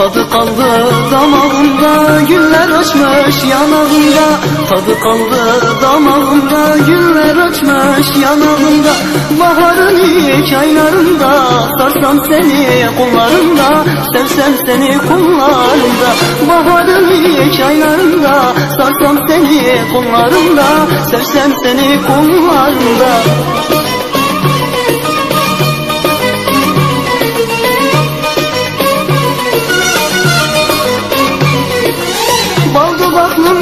Tadı kaldı damağımda Güller açmış yanağımda. Tadı kaldı damağımda Güller açmış yanağımda. Baharın ilk aylarında Sarsam seni kollarımda Sevsem seni kollarımda. Baharın ilk aylarında Sarsam seni kollarımda Sevsem seni kollarımda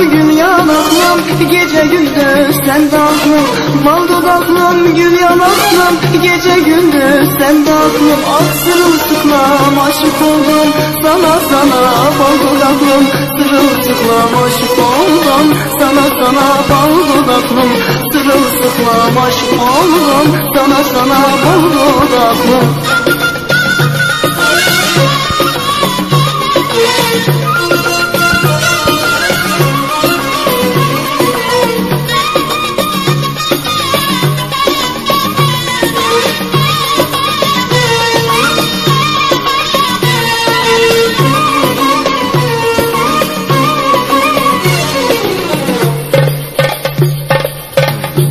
gül yanaklım Gece gündüz sen de aklım Bal dudaklım gül yanaklım Gece gündüz sen de aklım Ah sırılsıklam aşık oldum Sana sana bal dudaklım Sırılsıklam aşık oldum Sana sana bal dudaklım Sırılsıklam aşık oldum Sana sana bal dudaklım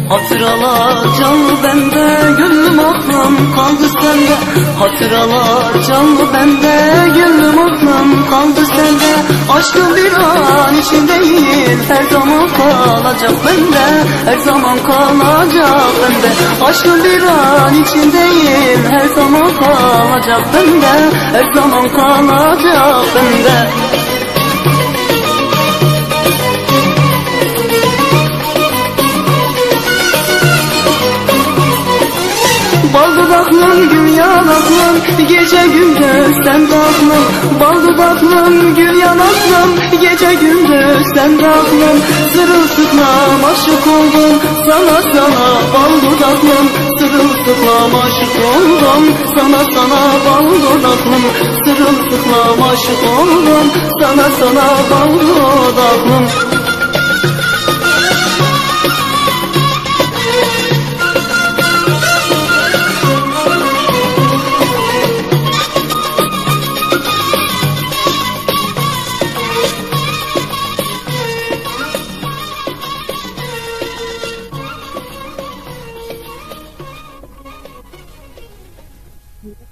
Hatıralar canlı bende Gönlüm aklım kaldı sende. Hatıralar canlı bende Gönlüm aklım kaldı sende. Aşkın bir an için değil Her zaman kalacak bende. Her zaman kalacak bende. Aşkın bir an için değil Her zaman kalacak bende. Her zaman kalacak bende Dudaklım gül yanaklım Gece gündüz sen de aklım Bal dudaklım gül yanaklım Gece gündüz sen de aklım Sırılsıklam aşık oldum. Sana sana bal dudaklım Sırılsıklam aşık oldum. Sana sana bal dudaklım Sırılsıklam aşık oldum. Sana sana bal dudaklım